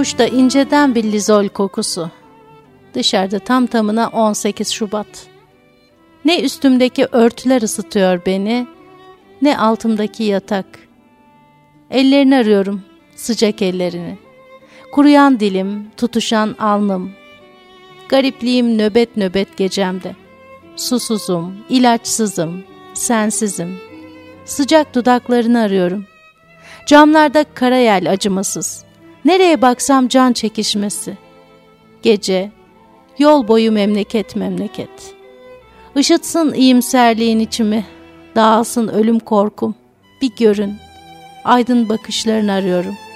Koğuşta inceden bir lizol kokusu. Dışarıda tam tamına 18 Şubat. Ne üstümdeki örtüler ısıtıyor beni, ne altımdaki yatak. Ellerini arıyorum, sıcak ellerini. Kuruyan dilim, tutuşan alnım. Garipliğim nöbet nöbet gecemde. Susuzum, ilaçsızım, sensizim. Sıcak dudaklarını arıyorum. Camlarda karayel acımasız. Nereye baksam can çekişmesi. Gece, yol boyu memleket memleket. Işıtsın iyimserliğin içimi, dağılsın ölüm korkum. Bir görün, aydın bakışlarını arıyorum.''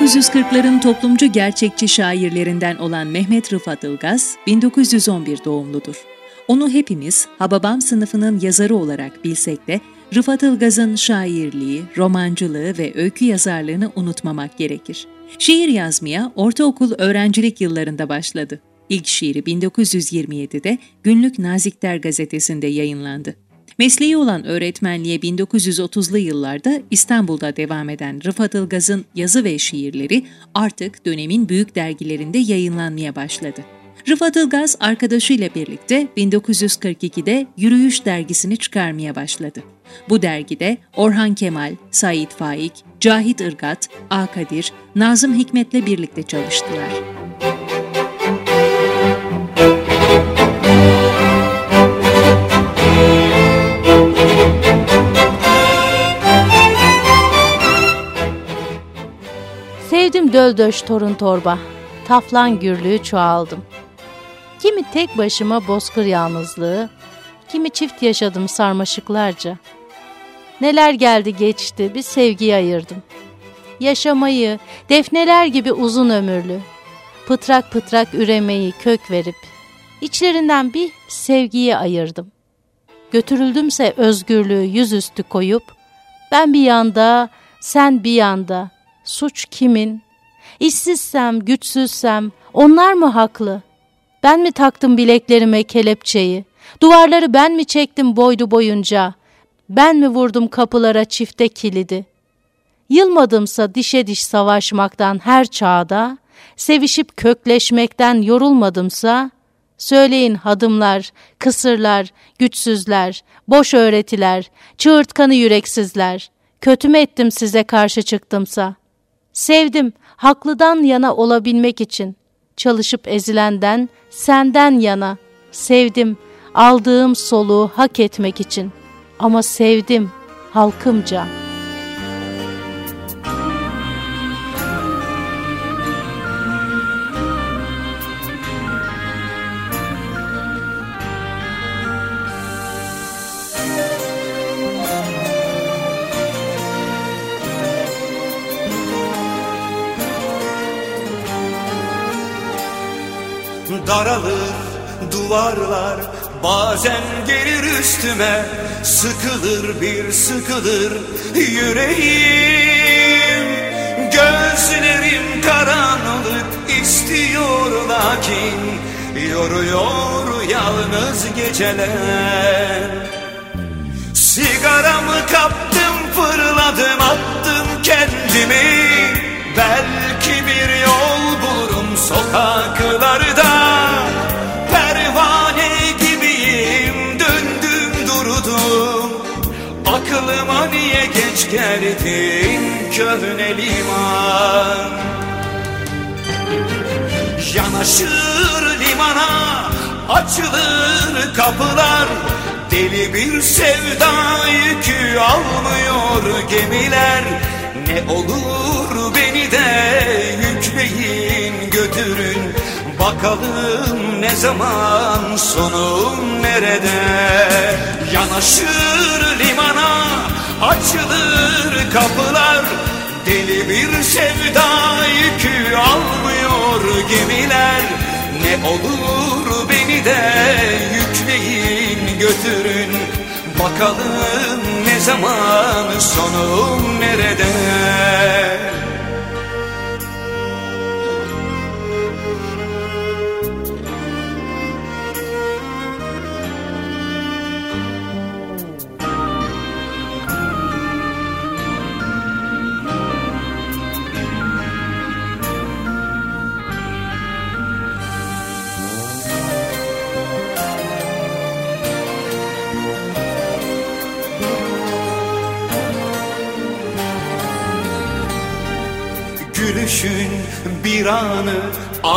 1940'ların toplumcu gerçekçi şairlerinden olan Mehmet Rıfat Ilgaz, 1911 doğumludur. Onu hepimiz Hababam sınıfının yazarı olarak bilsek de, Rıfat Ilgaz'ın şairliği, romancılığı ve öykü yazarlığını unutmamak gerekir. Şiir yazmaya ortaokul öğrencilik yıllarında başladı. İlk şiiri 1927'de Günlük Nazikler gazetesinde yayınlandı. Mesleği olan öğretmenliğe 1930'lu yıllarda İstanbul'da devam eden Rıfat Ilgaz'ın yazı ve şiirleri artık dönemin büyük dergilerinde yayınlanmaya başladı. Rıfat Ilgaz arkadaşıyla birlikte 1942'de Yürüyüş dergisini çıkarmaya başladı. Bu dergide Orhan Kemal, Said Faik, Cahit Irgat, Akadir, Nazım Hikmet'le birlikte çalıştılar. Sevdim döldöş torun torba, taflan gürlüğü çoğaldım. Kimi tek başıma bozkır yalnızlığı, kimi çift yaşadım sarmaşıklarca. Neler geldi geçti bir sevgiyi ayırdım. Yaşamayı, defneler gibi uzun ömürlü, pıtrak pıtrak üremeyi kök verip, içlerinden bir sevgiyi ayırdım. Götürüldümse özgürlüğü yüzüstü koyup, ben bir yanda, sen bir yanda, Suç kimin? İşsizsem, güçsüzsem onlar mı haklı? Ben mi taktım bileklerime kelepçeyi? Duvarları ben mi çektim boydu boyunca? Ben mi vurdum kapılara çifte kilidi? Yılmadımsa dişe diş savaşmaktan her çağda, sevişip kökleşmekten yorulmadımsa, söyleyin hadımlar, kısırlar, güçsüzler, boş öğretiler, çığırtkanı yüreksizler, kötü mü ettim size karşı çıktımsa?'' Sevdim, haklıdan yana olabilmek için. Çalışıp ezilenden, senden yana. Sevdim, aldığım soluğu hak etmek için. Ama sevdim, halkımca.'' Duvarlar Bazen gelir üstüme sıkılır bir sıkılır yüreğim. Gözlerim karanlık istiyor lakin Yoruyor yalnız geceler. Sigaramı kaptım fırladım attım kendimi. Belki bir yol bulurum sokaklarda Aklıma niye geç geldin köhne liman? Yanaşır limana açılır kapılar. Deli bir sevda yükü almıyor gemiler. Ne olur beni de yükleyin götürün Bakalım ne zaman sonum nerede? Yanaşır limana açılır kapılar. Deli bir sevda yükü almıyor gemiler. Ne olur beni de yükleyin götürün. Bakalım ne zaman sonum nerede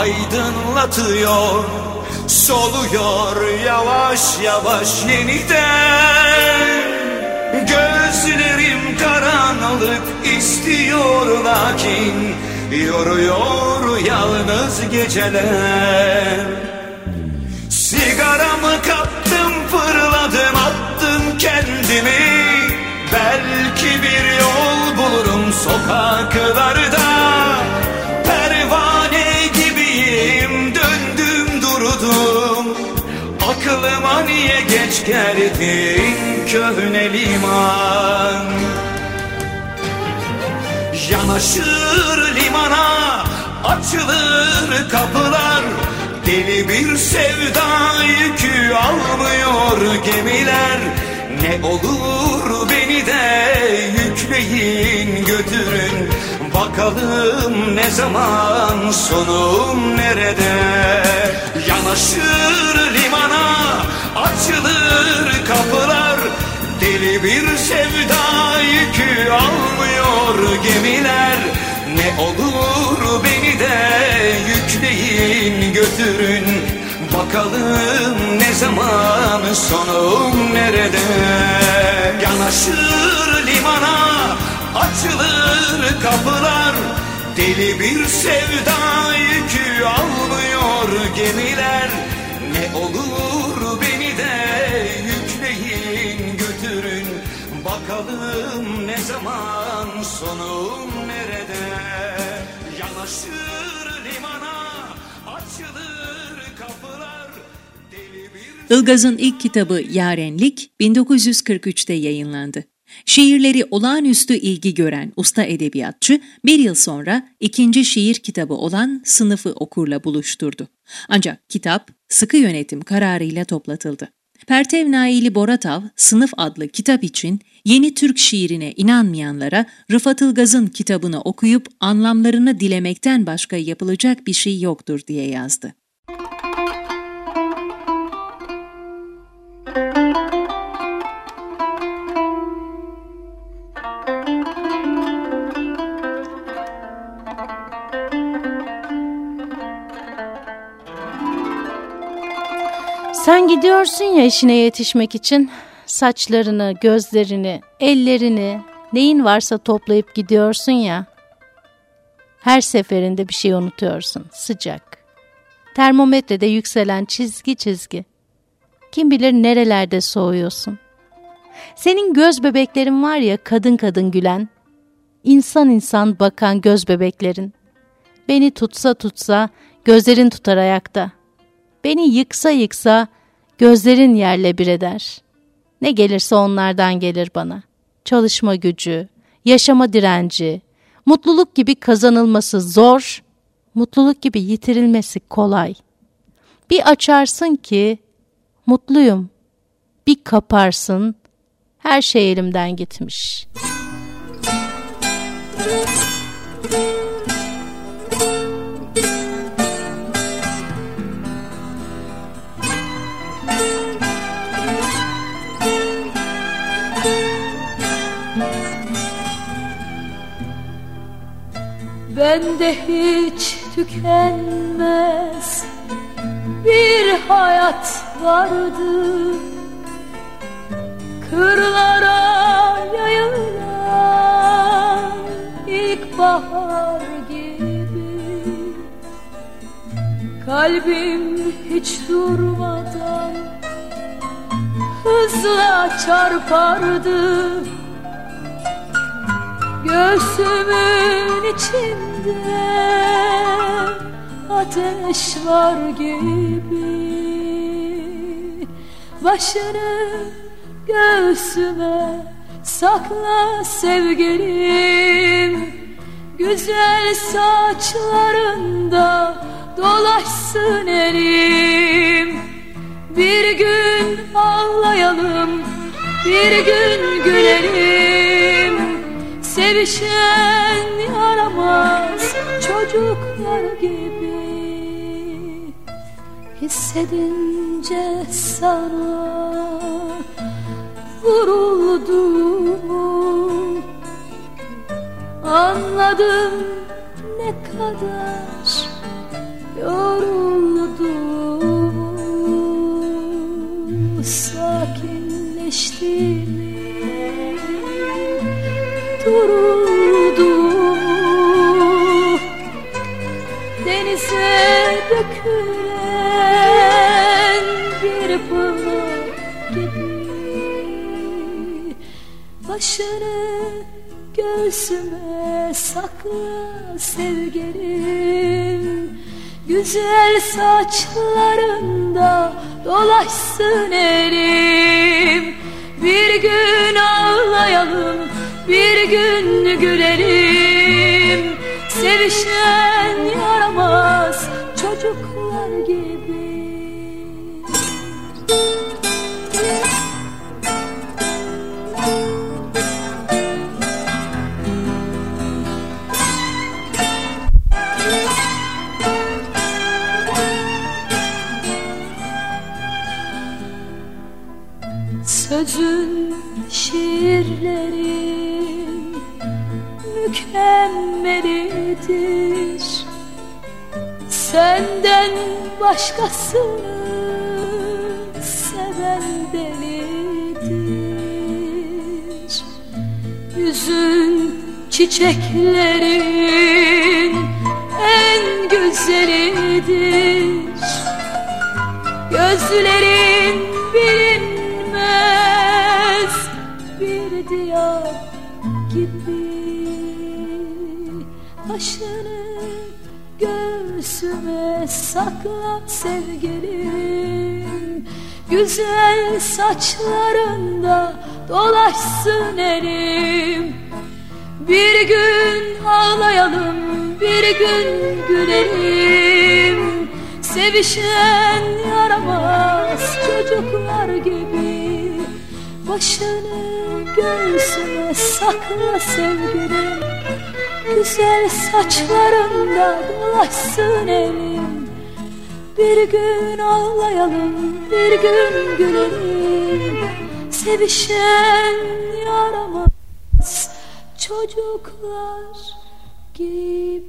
aydınlatıyor Soluyor yavaş yavaş yeniden. Gözlerim karanlık istiyor lakin Yoruyor yalnız geceler. Sigaramı kattım fırladım attım kendimi. Belki bir yol bulurum sokaklarda Aklıma niye geç geldin köhne liman? Yanaşır limana açılır kapılar Deli bir sevda yükü almıyor gemiler. Ne olur beni de yükleyin götürün Bakalım ne zaman sonum nerede Yanaşır limana açılır kapılar. Deli bir sevda yükü almıyor gemiler. Ne olur beni de yükleyin götürün. Bakalım ne zaman sonum nerede? Yanaşır limana açılır kapılar. Deli bir sevda yükü almıyor gemiler Ne olur beni de yükleyin götürün. Bakalım ne zaman sonum nerede? Yanaşır limana açılır kapılar. Ilgaz'ın ilk kitabı Yarenlik 1943'te yayınlandı. Şiirleri olağanüstü ilgi gören usta edebiyatçı bir yıl sonra ikinci şiir kitabı olan Sınıfı Okur'la buluşturdu. Ancak kitap sıkı yönetim kararıyla toplatıldı. Pertev Naili Boratav, Sınıf adlı kitap için yeni Türk şiirine inanmayanlara Rıfat Ilgaz'ın kitabını okuyup anlamlarını dilemekten başka yapılacak bir şey yoktur diye yazdı. Sen gidiyorsun ya işine yetişmek için saçlarını, gözlerini, ellerini, neyin varsa toplayıp gidiyorsun ya. Her seferinde bir şey unutuyorsun. Sıcak. Termometrede yükselen çizgi çizgi. Kim bilir nerelerde soğuyorsun. Senin göz bebeklerin var ya kadın kadın gülen. insan insan bakan göz bebeklerin. Beni tutsa tutsa gözlerin tutar ayakta.'' Beni yıksa yıksa gözlerin yerle bir eder. Ne gelirse onlardan gelir bana. Çalışma gücü, yaşama direnci, mutluluk gibi kazanılması zor, mutluluk gibi yitirilmesi kolay. Bir açarsın ki mutluyum, bir kaparsın her şey elimden gitmiş.'' Bende hiç tükenmez bir hayat vardı. Kırlara yayılan ilkbahar gibi. Kalbim hiç durmadan hızla çarpardı. Göğsümün içinde ateş var gibi. Başını göğsüme sakla sevgilim. Güzel saçlarında dolaşsın elim Bir gün ağlayalım, bir gün gülelim. Sevişen yaramaz çocuklar gibi. Hissedince sana vuruldum Anladım. Ne kadar yoruldum Sakinleşti duruldu Denize dökülen bir pınar gibi Başını göğsüme sakla sevgilim. Güzel saçlarında dolaşsın elim Bir gün ağlayalım, bir gün gülelim. Sevişen yaramaz mükemmelidir Senden başkasını seven delidir. Yüzün çiçeklerin en güzelidir. Gözlerin bilinmez bir diyar gibi Başını göğsüme sakla sevgilim Güzel saçlarında dolaşsın elim. Bir gün ağlayalım, bir gün gülelim. Sevişen yaramaz çocuklar gibi. Başını göğsüme sakla sevgilim Güzel saçlarında dolaşsın elim. Bir gün ağlayalım, bir gün gülelim. Sevişen yaramaz çocuklar gibi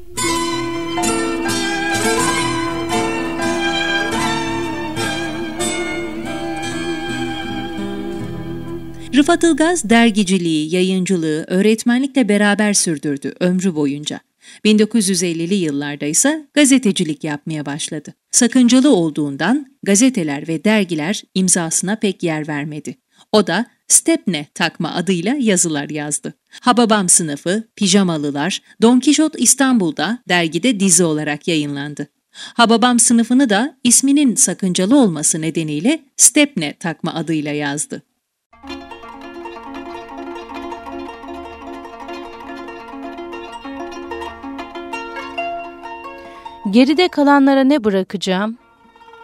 Rıfat Ilgaz dergiciliği, yayıncılığı, öğretmenlikle beraber sürdürdü ömrü boyunca. 1950'li yıllarda ise gazetecilik yapmaya başladı. Sakıncalı olduğundan gazeteler ve dergiler imzasına pek yer vermedi. O da Stepne takma adıyla yazılar yazdı. Hababam sınıfı, Pijamalılar, Don Kişot İstanbul'da dergide dizi olarak yayınlandı. Hababam sınıfını da isminin sakıncalı olması nedeniyle Stepne takma adıyla yazdı. Geride kalanlara ne bırakacağım?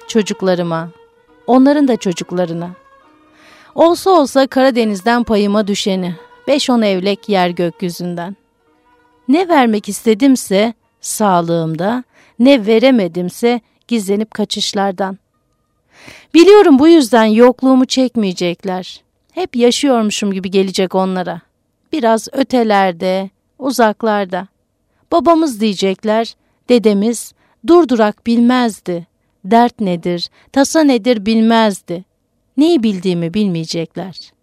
Çocuklarıma, onların da çocuklarına. Olsa olsa Karadeniz'den payıma düşeni, beş on evlek yer gökyüzünden. Ne vermek istedimse sağlığımda, ne veremedimse gizlenip kaçışlardan. Biliyorum bu yüzden yokluğumu çekmeyecekler. Hep yaşıyormuşum gibi gelecek onlara. Biraz ötelerde, uzaklarda. Babamız diyecekler, dedemiz durdurak bilmezdi. Dert nedir, tasa nedir bilmezdi. Neyi bildiğimi bilmeyecekler.''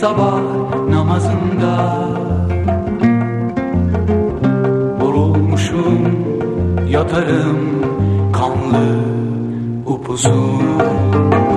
Sabah namazında Vurulmuşum yatarım kanlı upuzun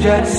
Rıfat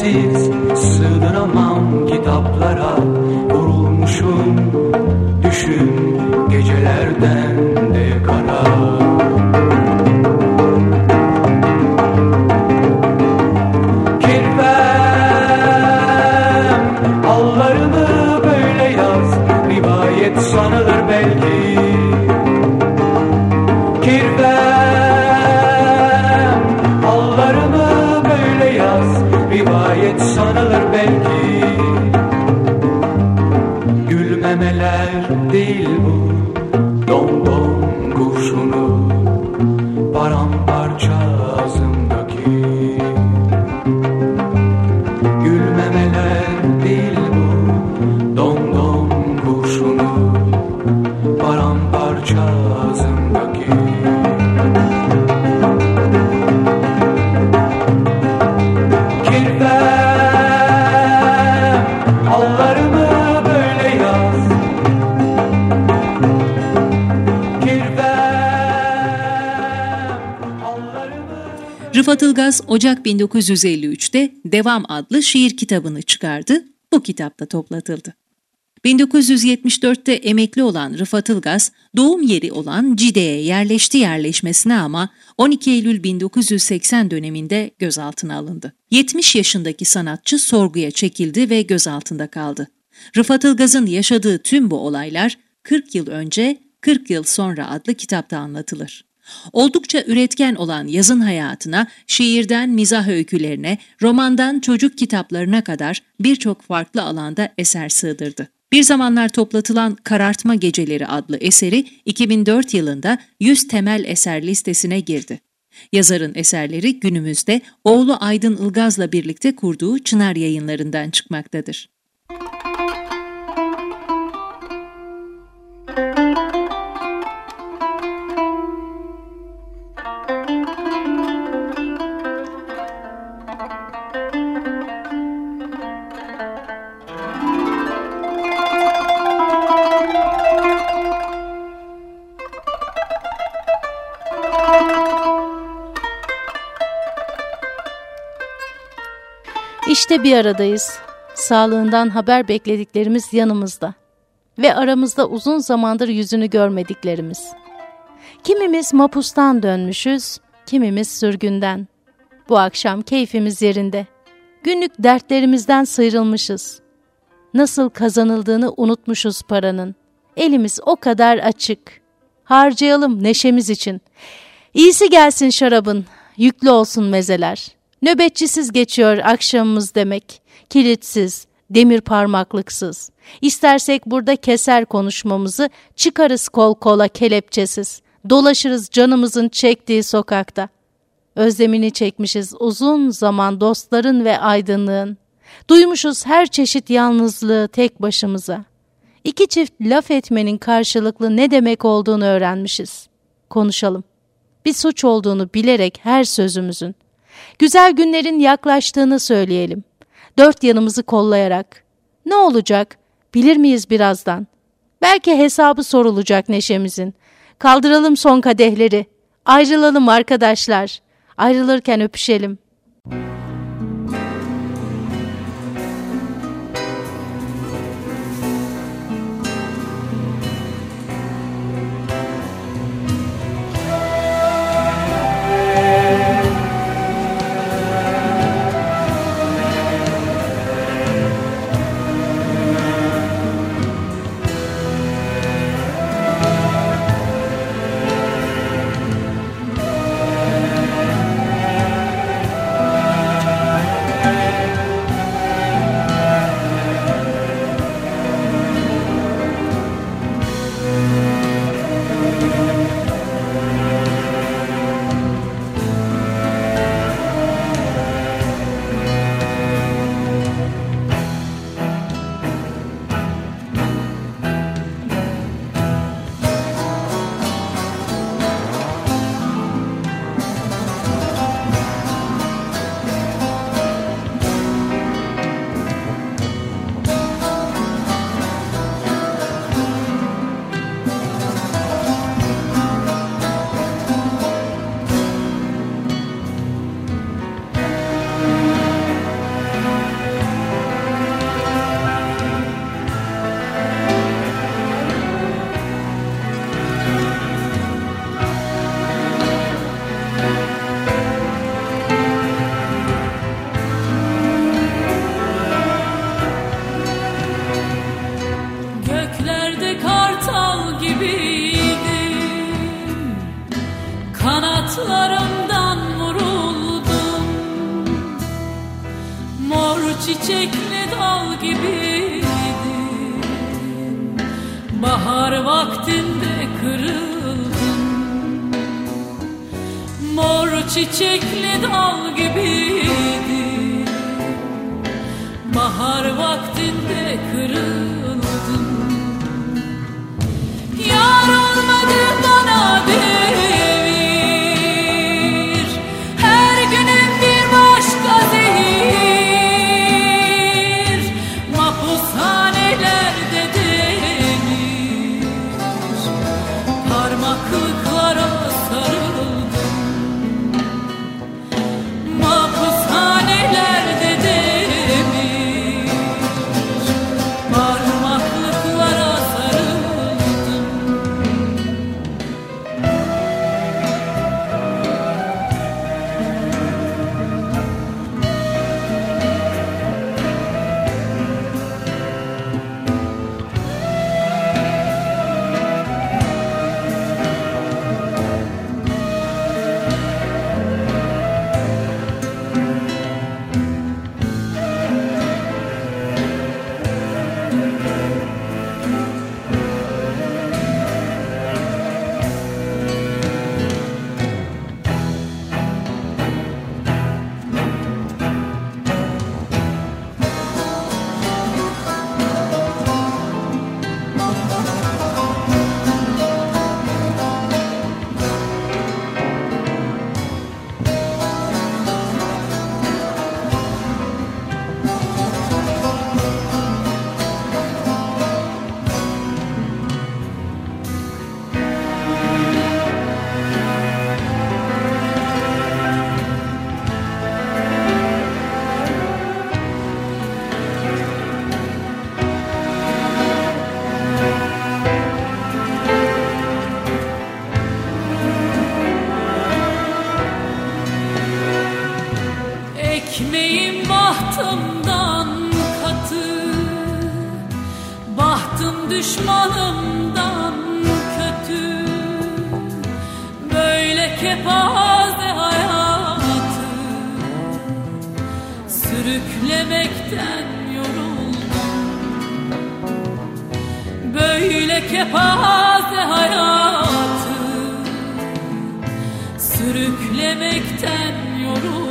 Ilgaz Ocak 1953'te Devam adlı şiir kitabını çıkardı. Bu kitapta toplatıldı. 1974'te emekli olan Rıfat Ilgaz, doğum yeri olan Cide'ye yerleşti yerleşmesine ama 12 Eylül 1980 döneminde gözaltına alındı. 70 yaşındaki sanatçı sorguya çekildi ve gözaltında kaldı. Rıfat Ilgaz'ın yaşadığı tüm bu olaylar 40 yıl önce, 40 yıl sonra adlı kitapta anlatılır. Oldukça üretken olan yazın hayatına, şiirden mizah öykülerine, romandan çocuk kitaplarına kadar birçok farklı alanda eser sığdırdı. Bir zamanlar toplatılan Karartma Geceleri adlı eseri 2004 yılında 100 temel eser listesine girdi. Yazarın eserleri günümüzde oğlu Aydın Ilgaz'la birlikte kurduğu Çınar yayınlarından çıkmaktadır. İşte bir aradayız. Sağlığından haber beklediklerimiz yanımızda. Ve aramızda uzun zamandır yüzünü görmediklerimiz. Kimimiz mapustan dönmüşüz, kimimiz sürgünden. Bu akşam keyfimiz yerinde. Günlük dertlerimizden sıyrılmışız. Nasıl kazanıldığını unutmuşuz paranın. Elimiz o kadar açık. Harcayalım neşemiz için. İyisi gelsin şarabın, yüklü olsun mezeler.'' Nöbetçisiz geçiyor akşamımız demek. Kilitsiz, demir parmaklıksız. İstersek burada keser konuşmamızı, çıkarız kol kola kelepçesiz. Dolaşırız canımızın çektiği sokakta. Özlemini çekmişiz uzun zaman dostların ve aydınlığın. Duymuşuz her çeşit yalnızlığı tek başımıza. İki çift laf etmenin karşılıklı ne demek olduğunu öğrenmişiz. Konuşalım. Bir suç olduğunu bilerek her sözümüzün. Güzel günlerin yaklaştığını söyleyelim. Dört yanımızı kollayarak. Ne olacak? Bilir miyiz birazdan? Belki hesabı sorulacak neşemizin. Kaldıralım son kadehleri. Ayrılalım arkadaşlar. Ayrılırken öpüşelim. yelpaze hayatı. Sürüklemekten yoruldum. Böyle kepaze hayatı. Sürüklemekten yoruldum.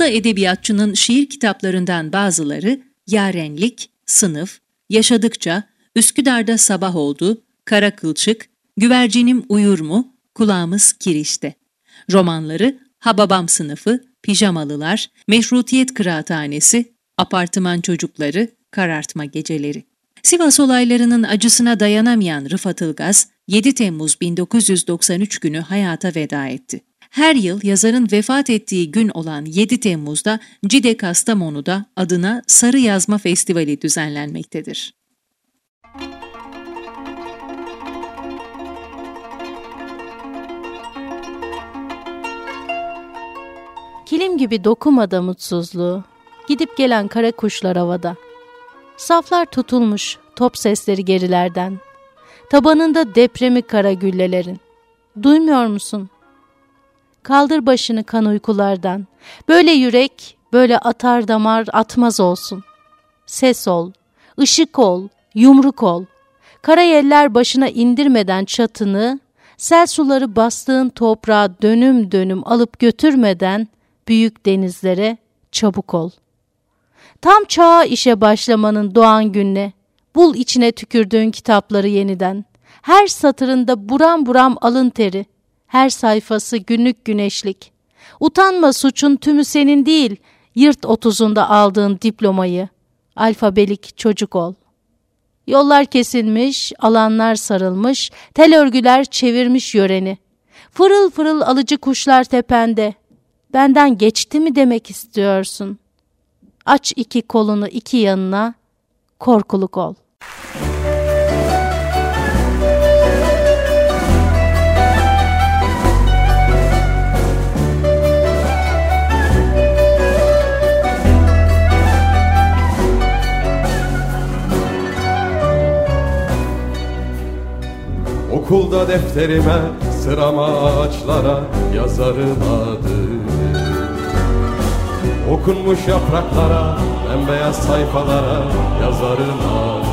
Usta edebiyatçının şiir kitaplarından bazıları Yarenlik, Sınıf, Yaşadıkça, Üsküdar'da Sabah Oldu, Kara Kılçık, Güvercinim Uyur mu, Kulağımız Kirişte. Romanları Hababam Sınıfı, Pijamalılar, Meşrutiyet Kıraathanesi, Apartman Çocukları, Karartma Geceleri. Sivas olaylarının acısına dayanamayan Rıfat Ilgaz, 7 Temmuz 1993 günü hayata veda etti. Her yıl yazarın vefat ettiği gün olan 7 Temmuz'da Cide Kastamonu'da adına Sarı Yazma Festivali düzenlenmektedir. Kilim gibi dokumada mutsuzluğu, gidip gelen kara kuşlar havada. Saflar tutulmuş, top sesleri gerilerden. Tabanında depremi kara güllelerin. Duymuyor musun? Kaldır başını kan uykulardan. Böyle yürek, böyle atar damar atmaz olsun. Ses ol, ışık ol, yumruk ol. Kara yeller başına indirmeden çatını, sel suları bastığın toprağa dönüm dönüm alıp götürmeden büyük denizlere çabuk ol. Tam çağa işe başlamanın doğan gününe, bul içine tükürdüğün kitapları yeniden. Her satırında buram buram alın teri, her sayfası günlük güneşlik. Utanma suçun tümü senin değil, yırt otuzunda aldığın diplomayı. Alfabelik çocuk ol. Yollar kesilmiş, alanlar sarılmış, tel örgüler çevirmiş yöreni. Fırıl fırıl alıcı kuşlar tepende. Benden geçti mi demek istiyorsun? Aç iki kolunu iki yanına, korkuluk ol. Okulda defterime sırama ağaçlara yazarım adı. Okunmuş yapraklara bembeyaz sayfalara yazarım adı.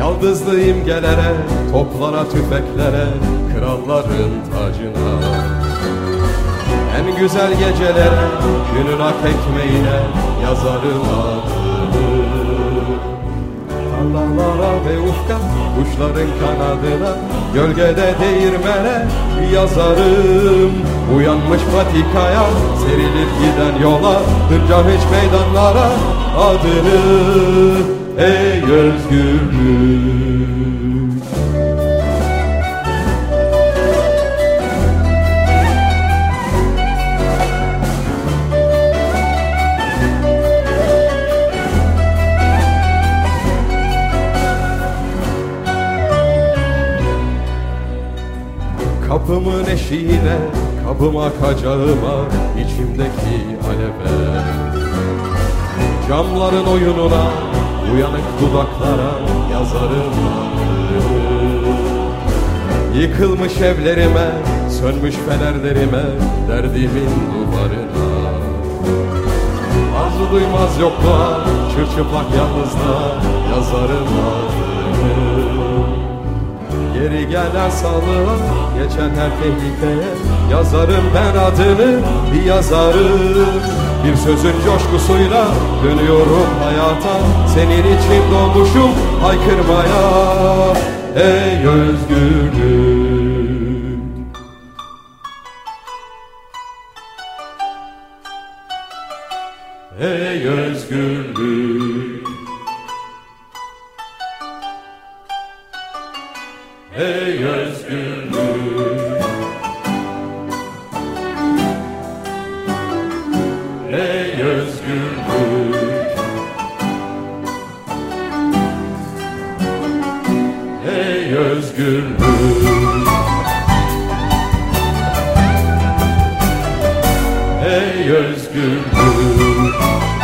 Yaldızlı imgelere toplara tüfeklere kralların tacına. En güzel gecelere günün ak ekmeğine yazarım adını Tarlalara ve ufka kuşların kanadına Gölgede değirmene yazarım. Uyanmış patikaya serilir giden yola Hınca hiç meydanlara adını Ey özgürlük Kapımın eşiğine, kabıma kacağıma, içimdeki aleve. Camların oyununa, uyanık dudaklara yazarım. Yıkılmış evlerime, sönmüş fenerlerime, derdimin duvarına. Arzu duymaz yokluğa, çırçıplak yalnızlığa yazarım adını Geri gelen sağlığa Geçen her tehlikeye. Yazarım ben adını yazarım. Bir sözün coşkusuyla dönüyorum hayata. Senin için doğmuşum haykırmaya Ey özgürlük güldü